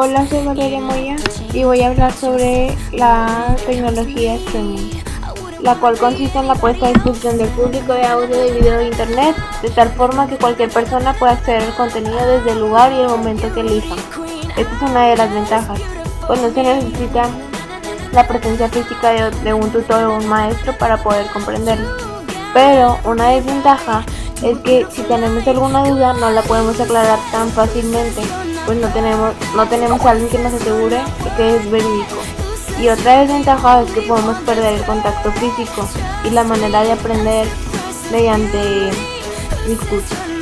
Hola, soy Valeria Moya y voy a hablar sobre la tecnología streaming la cual consiste en la puesta a disposición del público de audio y video de internet, de tal forma que cualquier persona pueda acceder al contenido desde el lugar y el momento que elija. Esta es una de las ventajas, pues no se necesita la presencia física de, de un tutor o un maestro para poder comprenderlo. Pero una desventaja es que si tenemos alguna duda no la podemos aclarar tan fácilmente, pues no tenemos, no tenemos a alguien que nos asegure de que es verídico. Y otra desventaja es que podemos perder el contacto físico y la manera de aprender mediante discursos.